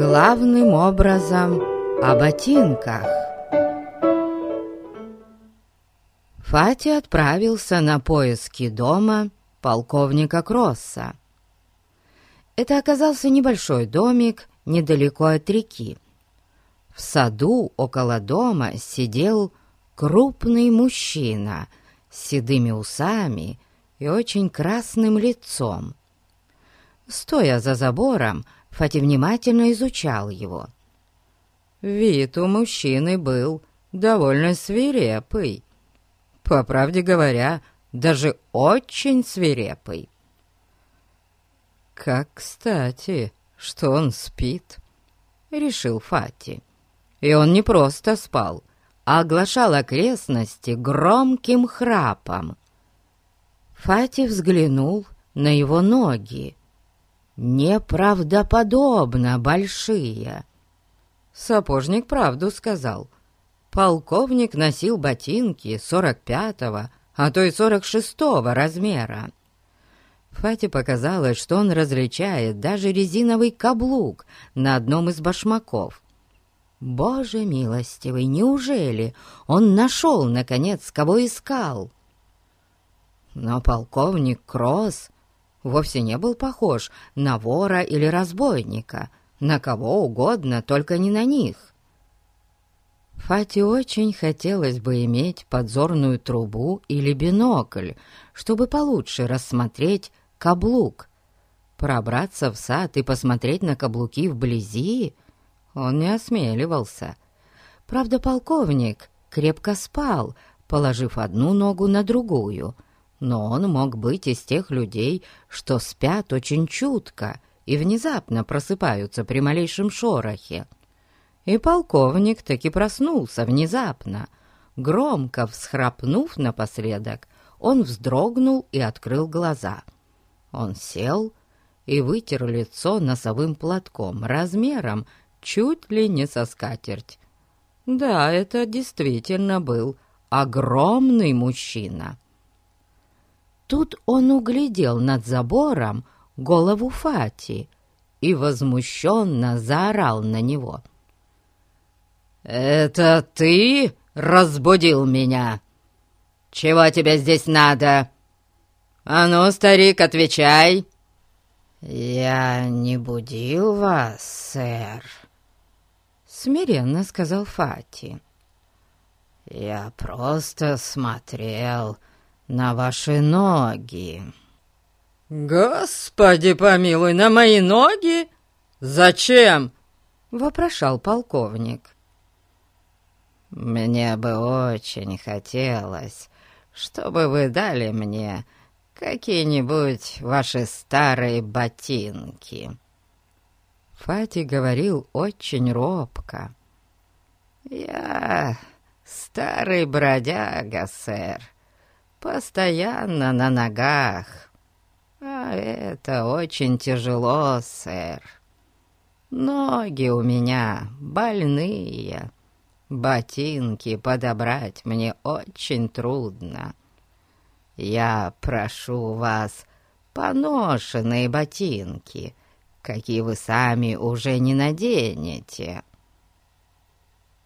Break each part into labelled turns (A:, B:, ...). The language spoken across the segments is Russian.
A: Главным образом о ботинках. Фати отправился на поиски дома полковника Кросса. Это оказался небольшой домик недалеко от реки. В саду около дома сидел крупный мужчина с седыми усами и очень красным лицом. Стоя за забором, Фати внимательно изучал его. Вид у мужчины был довольно свирепый. По правде говоря, даже очень свирепый. «Как кстати, что он спит», — решил Фати. И он не просто спал, а оглашал окрестности громким храпом. Фати взглянул на его ноги. Неправдоподобно большие. Сапожник правду сказал — полковник носил ботинки 45-го, а то и 46-го размера. Фате показалось, что он различает даже резиновый каблук на одном из башмаков. Боже милостивый, неужели он нашел, наконец, кого искал? Но полковник Кросс вовсе не был похож на вора или разбойника, на кого угодно, только не на них. Фате очень хотелось бы иметь подзорную трубу или бинокль, чтобы получше рассмотреть каблук. Пробраться в сад и посмотреть на каблуки вблизи он не осмеливался. Правда, полковник крепко спал, положив одну ногу на другую, но он мог быть из тех людей, что спят очень чутко и внезапно просыпаются при малейшем шорохе. И полковник таки проснулся внезапно. Громко всхрапнув напоследок, он вздрогнул и открыл глаза. Он сел и вытер лицо носовым платком размером чуть ли не со скатерть. Да, это действительно был огромный мужчина. Тут он углядел над забором голову Фати и возмущенно заорал на него. «Это ты разбудил меня? Чего тебе здесь надо? А ну, старик, отвечай!» «Я не будил вас, сэр», — смиренно сказал Фати. «Я просто смотрел на ваши ноги».
B: «Господи помилуй, на мои ноги? Зачем?»
A: — вопрошал полковник.
C: Мне бы очень хотелось, чтобы вы дали мне какие-нибудь ваши старые ботинки».
A: Фати говорил очень робко.
C: «Я старый бродяга, сэр, постоянно на ногах, а это очень тяжело, сэр. Ноги у меня больные». Ботинки подобрать мне очень трудно. Я прошу вас поношенные ботинки, какие вы сами уже не наденете.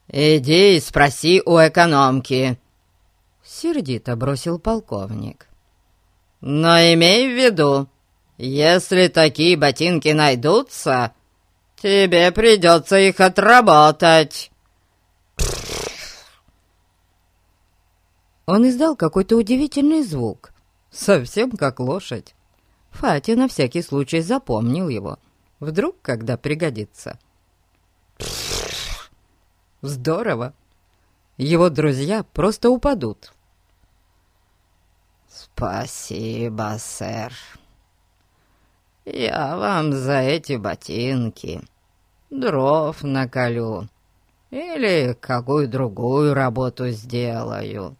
B: «Иди и спроси у экономки», —
A: сердито бросил полковник.
B: «Но имей в виду, если такие ботинки найдутся, тебе придется их отработать».
A: Он издал какой-то удивительный звук, совсем как лошадь. Фати на всякий случай запомнил его. Вдруг, когда пригодится. Здорово! Его друзья просто упадут.
C: «Спасибо, сэр. Я вам за эти ботинки дров наколю или какую другую работу сделаю»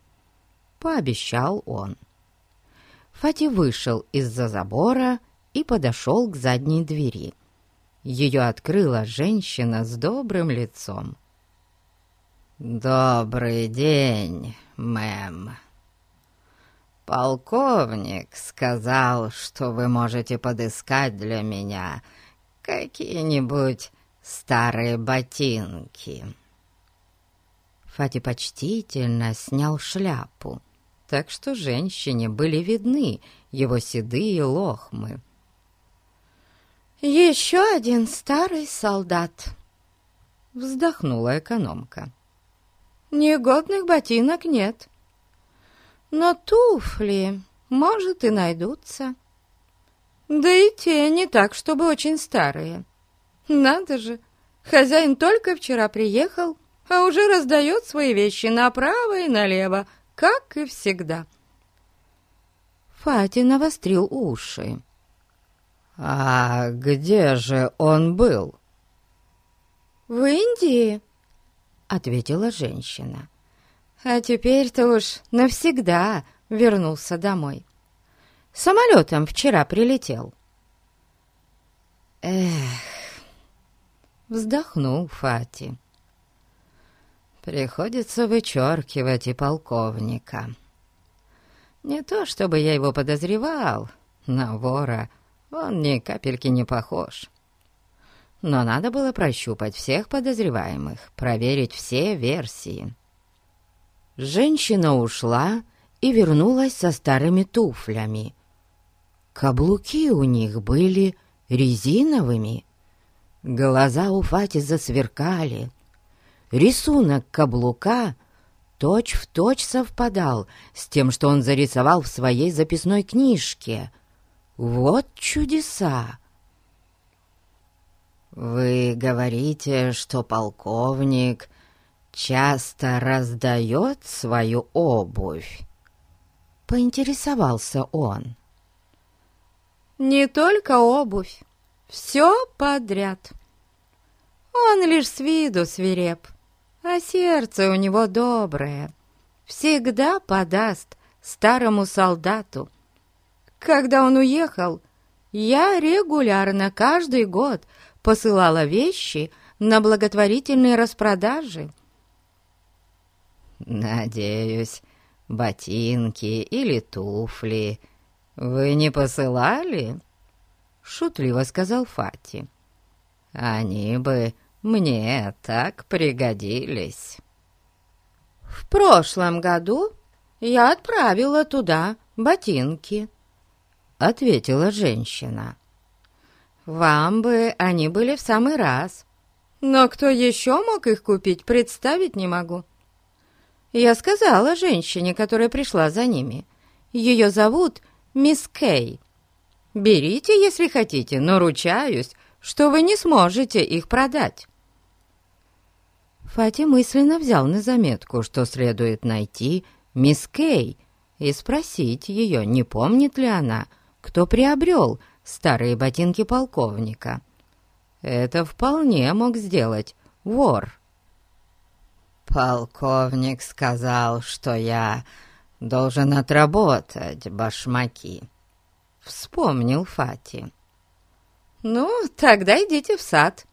A: пообещал он. Фати вышел из-за забора и подошел к задней двери. Ее открыла женщина с добрым лицом.
C: «Добрый день, мэм. Полковник сказал, что вы можете подыскать для меня какие-нибудь старые ботинки».
A: Фати почтительно снял шляпу, так что женщине были видны его седые лохмы.
B: «Еще один старый солдат», —
A: вздохнула экономка.
B: «Негодных ботинок нет, но туфли, может, и найдутся. Да и те не так, чтобы очень старые. Надо же, хозяин только вчера приехал, а уже раздает свои вещи направо и налево, как и всегда.
A: Фати навострил уши. «А где же он был?»
B: «В Индии», —
A: ответила женщина.
B: «А теперь-то уж навсегда вернулся домой. Самолетом вчера прилетел».
A: «Эх!» — вздохнул Фати. Приходится вычеркивать и полковника. Не то чтобы я его подозревал, на вора он ни капельки не похож. Но надо было прощупать всех подозреваемых, проверить все версии. Женщина ушла и вернулась со старыми туфлями. Каблуки у них были резиновыми. Глаза у Фати засверкали — Рисунок каблука точь-в-точь точь совпадал с тем, что он зарисовал в своей записной книжке. Вот чудеса! «Вы говорите, что полковник часто раздает свою обувь?» Поинтересовался он.
B: «Не только обувь, все подряд. Он лишь с виду свиреп, а сердце у него доброе. Всегда подаст старому солдату. Когда он уехал, я регулярно каждый год посылала вещи на благотворительные распродажи.
C: «Надеюсь, ботинки или туфли вы не посылали?» — шутливо сказал Фати. «Они бы мне так пригодились.
B: В прошлом году я отправила туда ботинки, ответила женщина. Вам бы они были в самый раз. Но кто еще мог их купить, представить не могу. Я сказала женщине, которая пришла за ними. Ее зовут мисс Кей. Берите, если хотите, но ручаюсь, что вы не сможете их продать.
A: Фати мысленно взял на заметку, что следует найти мисс Кей и спросить ее, не помнит ли она, кто приобрел старые ботинки полковника. Это вполне мог сделать вор.
C: «Полковник сказал, что я должен отработать башмаки», — вспомнил Фати.
B: «Ну, тогда идите в сад.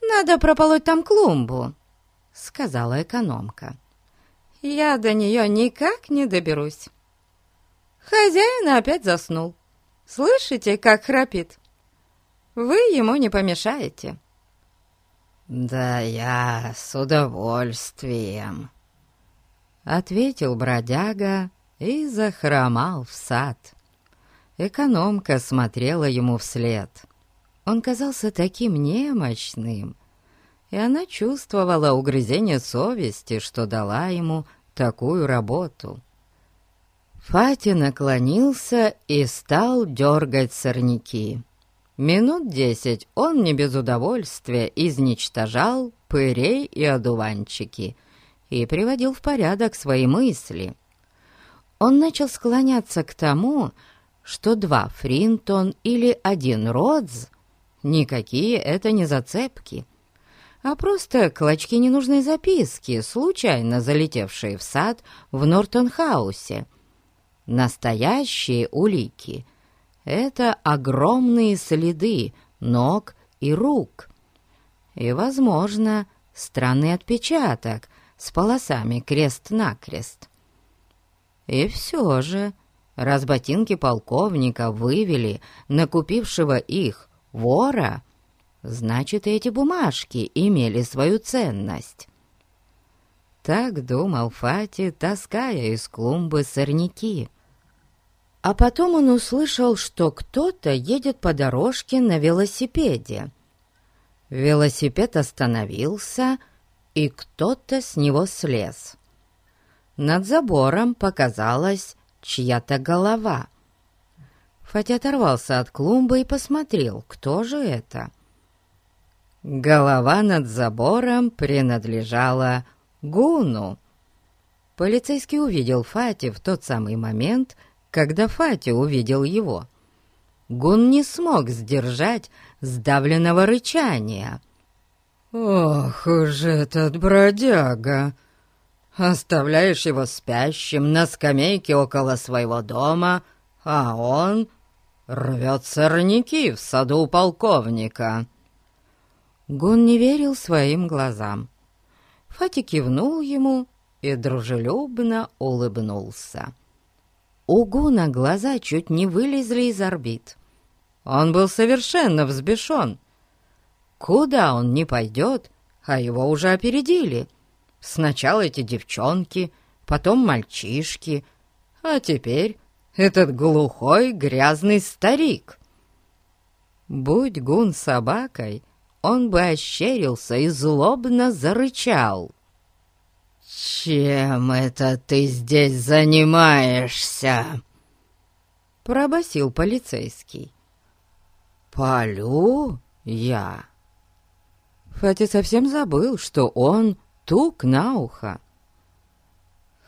B: Надо прополоть там клумбу сказала экономка. «Я до нее никак не доберусь». Хозяин опять заснул. Слышите, как храпит? Вы ему не помешаете.
C: «Да я с удовольствием», —
A: ответил бродяга и захромал в сад. Экономка смотрела ему вслед. Он казался таким немощным, и она чувствовала угрызение совести, что дала ему такую работу. Фати наклонился и стал дергать сорняки. Минут десять он не без удовольствия изничтожал пырей и одуванчики и приводил в порядок свои мысли. Он начал склоняться к тому, что два Фринтон или один Родз — никакие это не зацепки — а просто клочки ненужной записки, случайно залетевшие в сад в Нортонхаусе. Настоящие улики — это огромные следы ног и рук. И, возможно, странный отпечаток с полосами крест-накрест. И все же, раз ботинки полковника вывели на купившего их вора —
B: значит, эти бумажки имели свою ценность. Так думал Фати, таская из клумбы сорняки. А потом он услышал, что кто-то едет по дорожке на велосипеде. Велосипед остановился, и кто-то с него слез. Над забором показалась чья-то голова. Фати оторвался от клумбы и посмотрел, кто же это. Голова над забором принадлежала Гуну. Полицейский увидел Фати в тот самый момент, когда Фати увидел его. Гун не смог сдержать сдавленного рычания. «Ох уж этот бродяга! Оставляешь его спящим на скамейке около своего дома, а он рвет сорняки в саду полковника!» Гун не верил своим глазам. Фати кивнул ему и дружелюбно улыбнулся. У Гуна глаза чуть не вылезли из орбит. Он был совершенно взбешен. Куда он не пойдет, а его уже опередили. Сначала эти девчонки, потом мальчишки, а теперь этот глухой грязный старик. Будь Гун собакой, он бы ощерился и злобно зарычал. «Чем это ты здесь занимаешься?» Пробасил полицейский. «Полю я». Фати совсем забыл, что он тук на ухо.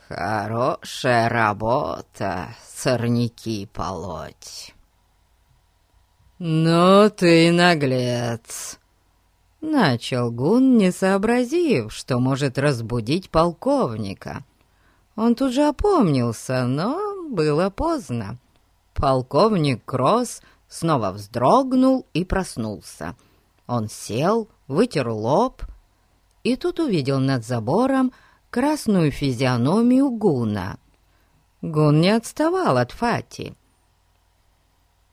B: «Хорошая работа, сорняки полоть». «Ну ты наглец!» Начал Гун, не сообразив, что может разбудить полковника. Он тут же опомнился, но было поздно. Полковник Кросс снова вздрогнул и проснулся. Он сел, вытер лоб и тут увидел над забором красную физиономию Гуна. Гун не отставал от Фати.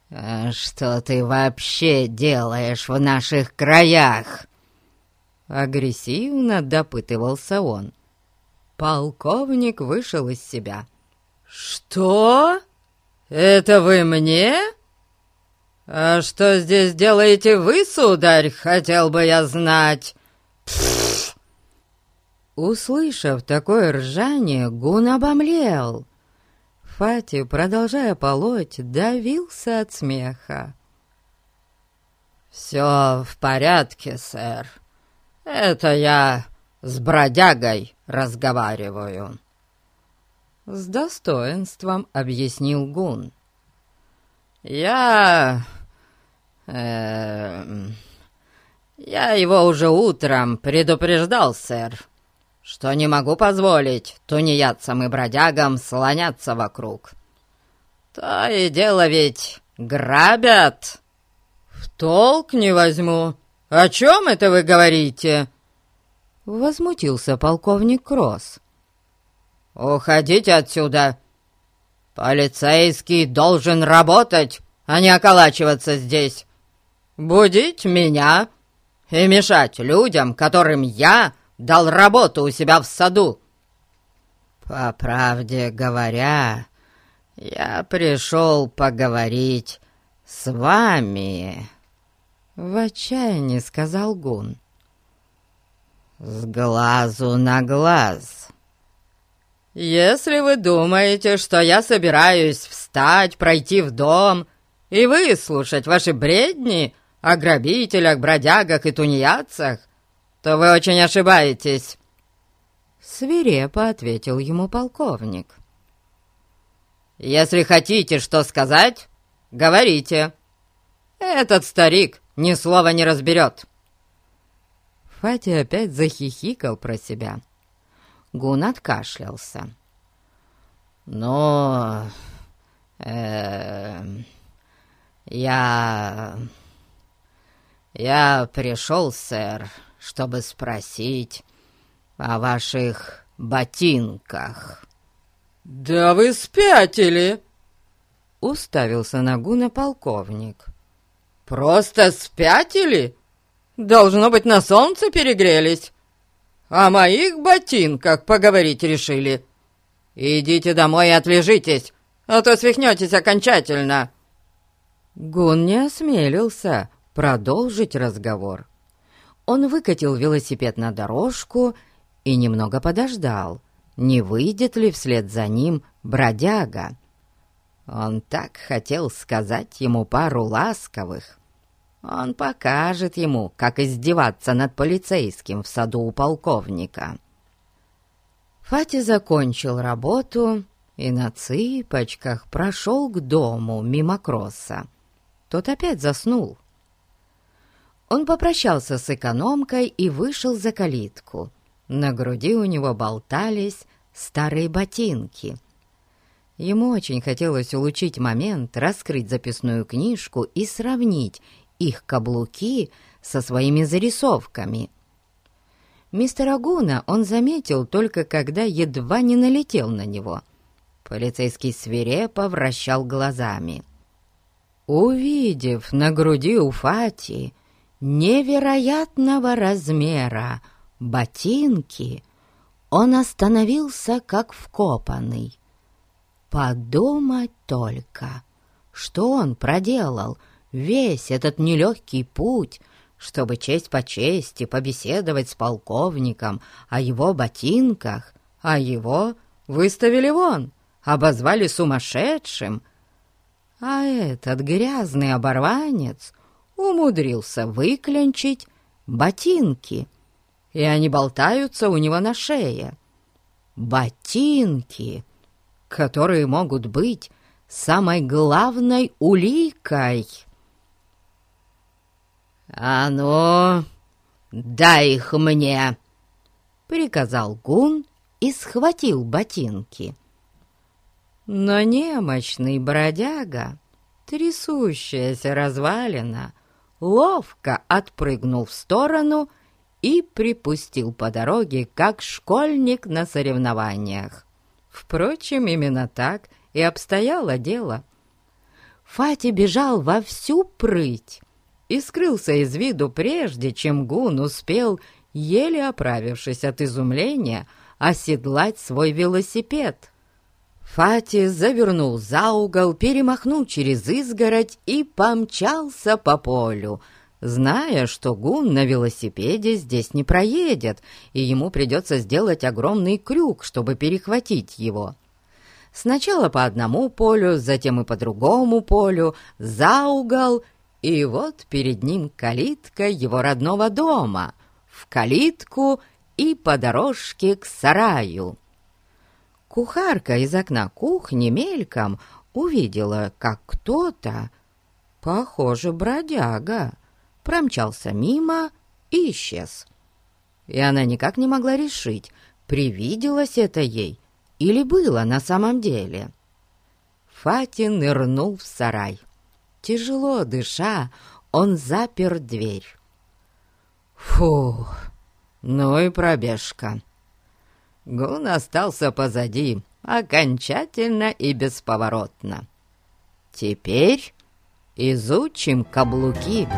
B: «А что ты вообще делаешь в наших краях?» Агрессивно допытывался он. Полковник вышел из себя. «Что? Это вы мне? А что здесь делаете вы, сударь, хотел бы я знать?» Услышав такое ржание, Гун обомлел. Фати, продолжая полоть, давился от смеха. «Все в порядке, сэр. Это я с бродягой разговариваю». С достоинством объяснил Гун. «Я... Э, я его уже утром предупреждал, сэр что не могу позволить тунеядцам и бродягам слоняться вокруг. То и дело ведь грабят. В толк не возьму. О чем это вы говорите?» Возмутился полковник Кросс. «Уходите отсюда. Полицейский должен работать, а не околачиваться здесь. Будить меня и мешать людям, которым я дал работу у себя в саду. По правде говоря, я пришел поговорить с вами, в отчаянии сказал Гун. С глазу на глаз. Если вы думаете, что я собираюсь встать, пройти в дом и выслушать ваши бредни о грабителях, бродягах и тунеядцах, то вы очень ошибаетесь!» Свирепо ответил ему полковник. «Если хотите что сказать, говорите. Этот старик ни слова не разберет». Фати опять захихикал про себя. Гун откашлялся. «Но... Э, я... я пришел, сэр, чтобы спросить о ваших ботинках». «Да вы спятили!» — уставился на Гуна полковник. «Просто спятили?
A: Должно быть, на солнце перегрелись. О моих ботинках поговорить решили. Идите домой и отлежитесь, а то свихнетесь окончательно».
B: Гун не осмелился продолжить разговор. Он выкатил велосипед на дорожку и немного подождал, не выйдет ли вслед за ним бродяга. Он так хотел сказать ему пару ласковых. Он покажет ему, как издеваться над полицейским в саду у полковника. Фати закончил работу и на цыпочках прошел к дому мимо Кросса. Тот опять заснул. Он попрощался с экономкой и вышел за калитку. На груди у него болтались старые ботинки. Ему очень хотелось улучшить момент, раскрыть записную книжку и сравнить их каблуки со своими зарисовками. Мистера Гуна он заметил только когда едва не налетел на него. Полицейский свирепо вращал глазами. Увидев на груди у Фати невероятного размера ботинки, он остановился как вкопанный. Подумать только, что он проделал весь этот нелегкий путь, чтобы честь по чести побеседовать с полковником о его ботинках, а его выставили вон, обозвали сумасшедшим. А этот грязный оборванец умудрился выклянчить ботинки, и они болтаются у него на шее. Ботинки, которые могут быть самой главной уликой. «А ну, дай их мне!» — приказал Гун и схватил ботинки. Но немощный бродяга, трясущаяся развалина, ловко отпрыгнул в сторону и припустил по дороге, как школьник на соревнованиях. Впрочем, именно так и обстояло дело. Фати бежал во всю прыть и скрылся из виду прежде, чем Гун успел, еле оправившись от изумления, оседлать свой велосипед. Фати завернул за угол, перемахнул через изгородь и помчался по полю, зная, что Гун на велосипеде здесь не проедет, и ему придется сделать огромный крюк, чтобы перехватить его. Сначала по одному полю, затем и по другому полю, за угол, и вот перед ним калитка его родного дома, в калитку и по дорожке к сараю. Кухарка из окна кухни мельком увидела, как кто-то, похоже, бродяга, промчался мимо и исчез. И она никак не могла решить, привиделось это ей или было на самом деле. Фатин нырнул в сарай. Тяжело дыша, он запер дверь. Фу, ну и пробежка. Гун остался позади, окончательно и бесповоротно. Теперь изучим каблуки